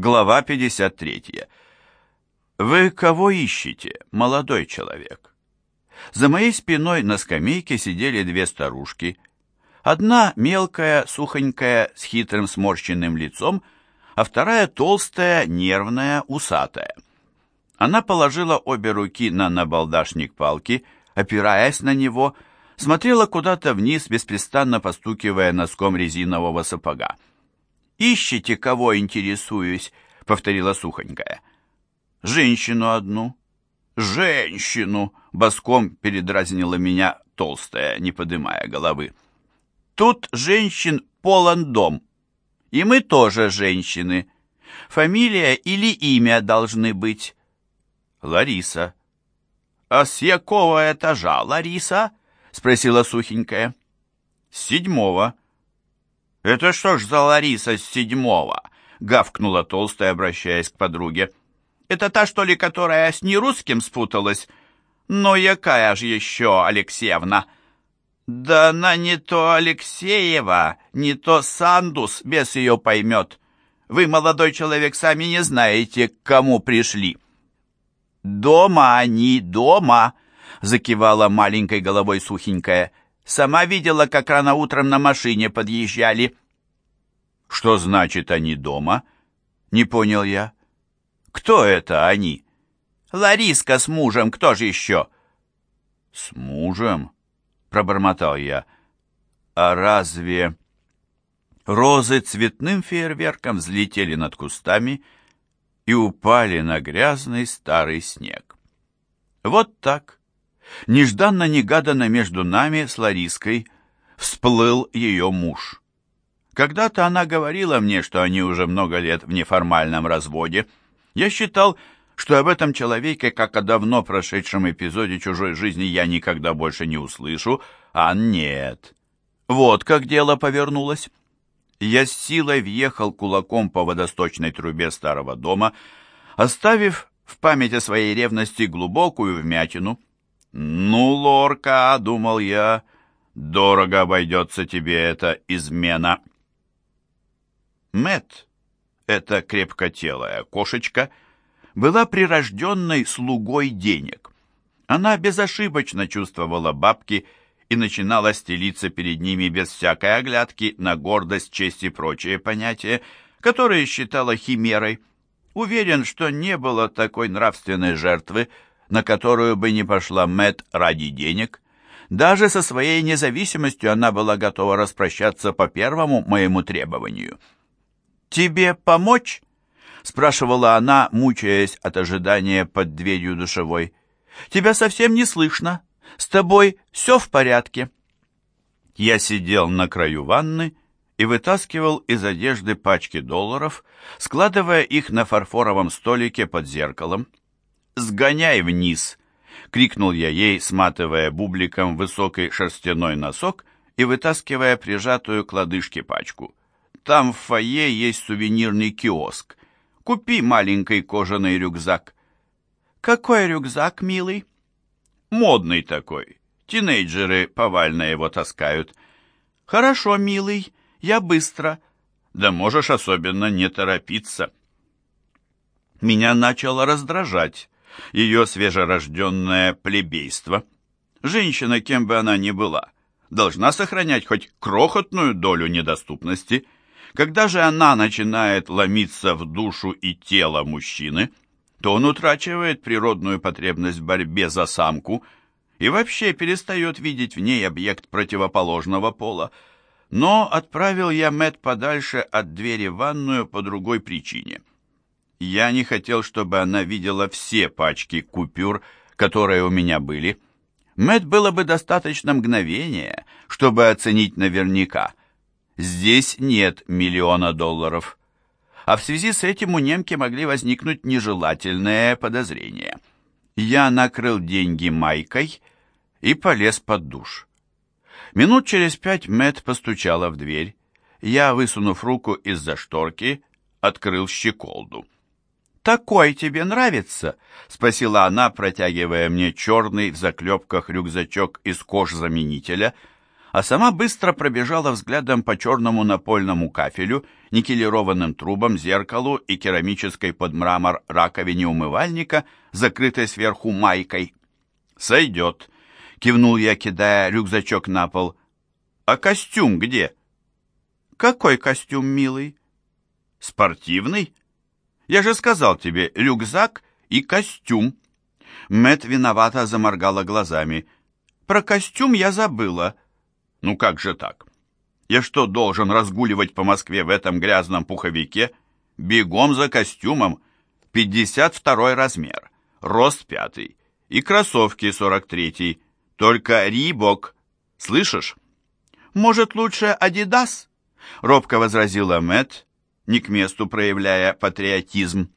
Глава 53. «Вы кого ищете, молодой человек?» За моей спиной на скамейке сидели две старушки. Одна мелкая, сухонькая, с хитрым сморщенным лицом, а вторая толстая, нервная, усатая. Она положила обе руки на набалдашник палки, опираясь на него, смотрела куда-то вниз, беспрестанно постукивая носком резинового сапога. «Ищете, кого интересуюсь?» — повторила сухонькая. «Женщину одну». «Женщину!» — боском передразнила меня толстая, не подымая головы. «Тут женщин полон дом. И мы тоже женщины. Фамилия или имя должны быть?» «Лариса». «А с якого этажа, Лариса?» — спросила сухенькая. «С седьмого». «Это что ж за Лариса с седьмого?» — гавкнула толстая, обращаясь к подруге. «Это та, что ли, которая с нерусским спуталась? Ну, якая ж еще, Алексеевна?» «Да она не то Алексеева, не то Сандус, бес ее поймет. Вы, молодой человек, сами не знаете, к кому пришли». «Дома они, дома!» — закивала маленькой головой сухенькая. Сама видела, как рано утром на машине подъезжали. Что значит они дома? Не понял я. Кто это они? Лариска с мужем, кто же еще? С мужем? Пробормотал я. А разве... Розы цветным фейерверком взлетели над кустами и упали на грязный старый снег. Вот так Нежданно-негаданно между нами с Лариской всплыл ее муж. Когда-то она говорила мне, что они уже много лет в неформальном разводе. Я считал, что об этом человеке, как о давно прошедшем эпизоде чужой жизни, я никогда больше не услышу, а нет. Вот как дело повернулось. Я с силой въехал кулаком по водосточной трубе старого дома, оставив в памяти своей ревности глубокую вмятину. «Ну, Лорка», — думал я, — «дорого обойдется тебе эта измена». Мэт, эта крепкотелая кошечка, была прирожденной слугой денег. Она безошибочно чувствовала бабки и начинала стелиться перед ними без всякой оглядки на гордость, честь и прочие понятия, которые считала химерой. Уверен, что не было такой нравственной жертвы, на которую бы не пошла Мэт ради денег. Даже со своей независимостью она была готова распрощаться по первому моему требованию. «Тебе помочь?» — спрашивала она, мучаясь от ожидания под дверью душевой. «Тебя совсем не слышно. С тобой все в порядке». Я сидел на краю ванны и вытаскивал из одежды пачки долларов, складывая их на фарфоровом столике под зеркалом. «Сгоняй вниз!» — крикнул я ей, сматывая бубликом высокий шерстяной носок и вытаскивая прижатую к лодыжке пачку. «Там в фойе есть сувенирный киоск. Купи маленький кожаный рюкзак». «Какой рюкзак, милый?» «Модный такой. Тинейджеры повально его таскают». «Хорошо, милый, я быстро». «Да можешь особенно не торопиться». Меня начало раздражать ее свежерожденное плебейство. Женщина, кем бы она ни была, должна сохранять хоть крохотную долю недоступности. Когда же она начинает ломиться в душу и тело мужчины, то он утрачивает природную потребность в борьбе за самку и вообще перестает видеть в ней объект противоположного пола. Но отправил я Мэт подальше от двери в ванную по другой причине. Я не хотел, чтобы она видела все пачки купюр, которые у меня были. Мэт было бы достаточно мгновения, чтобы оценить наверняка. Здесь нет миллиона долларов. А в связи с этим у немки могли возникнуть нежелательные подозрения. Я накрыл деньги майкой и полез под душ. Минут через пять Мэт постучала в дверь. Я, высунув руку из-за шторки, открыл щеколду такой тебе нравится?» — спросила она, протягивая мне черный в заклепках рюкзачок из кожзаменителя. а сама быстро пробежала взглядом по черному напольному кафелю, никелированным трубам, зеркалу и керамической под мрамор раковине умывальника, закрытой сверху майкой. «Сойдет», — кивнул я, кидая рюкзачок на пол. «А костюм где?» «Какой костюм, милый?» «Спортивный? Я же сказал тебе, рюкзак и костюм». Мэт виновато заморгала глазами. «Про костюм я забыла». «Ну как же так? Я что, должен разгуливать по Москве в этом грязном пуховике? Бегом за костюмом. 52 размер, рост пятый и кроссовки 43 только Рибок. Слышишь?» «Может, лучше Адидас?» — робко возразила Мэт, не к месту проявляя патриотизм.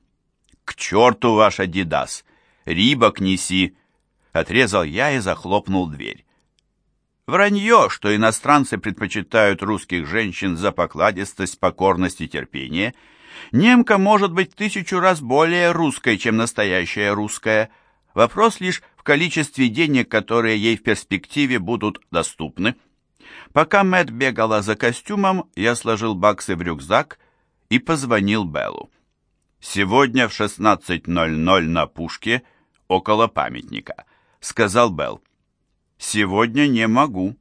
«К черту ваш Адидас! Рибок неси!» — отрезал я и захлопнул дверь. Вранье, что иностранцы предпочитают русских женщин за покладистость, покорность и терпение. Немка может быть тысячу раз более русской, чем настоящая русская. Вопрос лишь в количестве денег, которые ей в перспективе будут доступны. Пока Мэтт бегала за костюмом, я сложил баксы в рюкзак и позвонил Беллу. «Сегодня в 16.00 на Пушке, около памятника», — сказал Белл. «Сегодня не могу».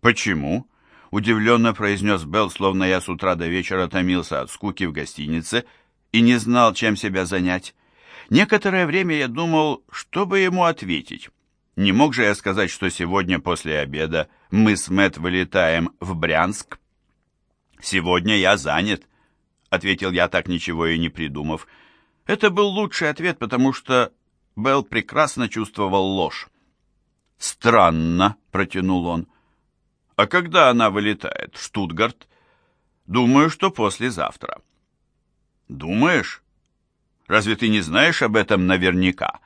«Почему?» — удивленно произнес Белл, словно я с утра до вечера томился от скуки в гостинице и не знал, чем себя занять. Некоторое время я думал, что бы ему ответить. Не мог же я сказать, что сегодня после обеда мы с Мэт вылетаем в Брянск? «Сегодня я занят», — ответил я, так ничего и не придумав. Это был лучший ответ, потому что Белл прекрасно чувствовал ложь. «Странно», — протянул он. «А когда она вылетает? В Штутгарт?» «Думаю, что послезавтра». «Думаешь? Разве ты не знаешь об этом наверняка?»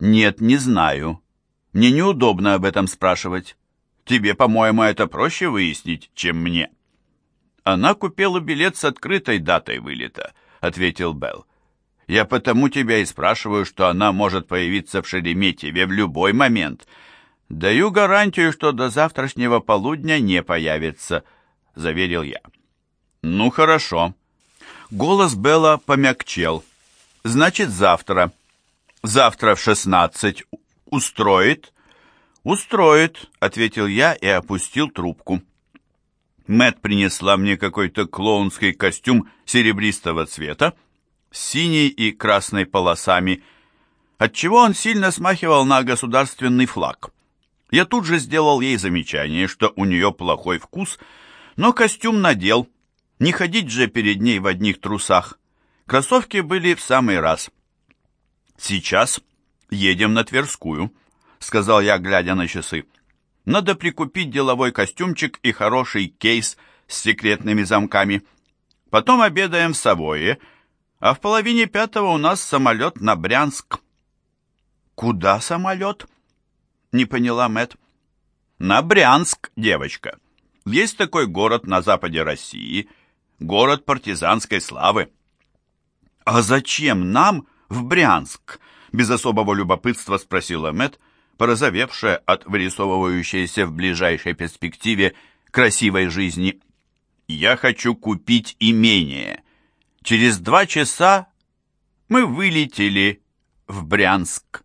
«Нет, не знаю. Мне неудобно об этом спрашивать. Тебе, по-моему, это проще выяснить, чем мне». «Она купила билет с открытой датой вылета», — ответил Белл. «Я потому тебя и спрашиваю, что она может появиться в Шереметьеве в любой момент». «Даю гарантию, что до завтрашнего полудня не появится», — заверил я. «Ну, хорошо». Голос Белла помягчел. «Значит, завтра». «Завтра в шестнадцать. Устроит?» «Устроит», — ответил я и опустил трубку. Мэт принесла мне какой-то клоунский костюм серебристого цвета с синей и красной полосами, отчего он сильно смахивал на государственный флаг. Я тут же сделал ей замечание, что у нее плохой вкус, но костюм надел. Не ходить же перед ней в одних трусах. Кроссовки были в самый раз. «Сейчас едем на Тверскую», — сказал я, глядя на часы. «Надо прикупить деловой костюмчик и хороший кейс с секретными замками. Потом обедаем в Савое, а в половине пятого у нас самолет на Брянск». «Куда самолет?» не поняла Мэт. На Брянск, девочка. Есть такой город на западе России, город партизанской славы. А зачем нам в Брянск? Без особого любопытства спросила Мэт, порозовевшая от вырисовывающейся в ближайшей перспективе красивой жизни. Я хочу купить имение. Через два часа мы вылетели в Брянск.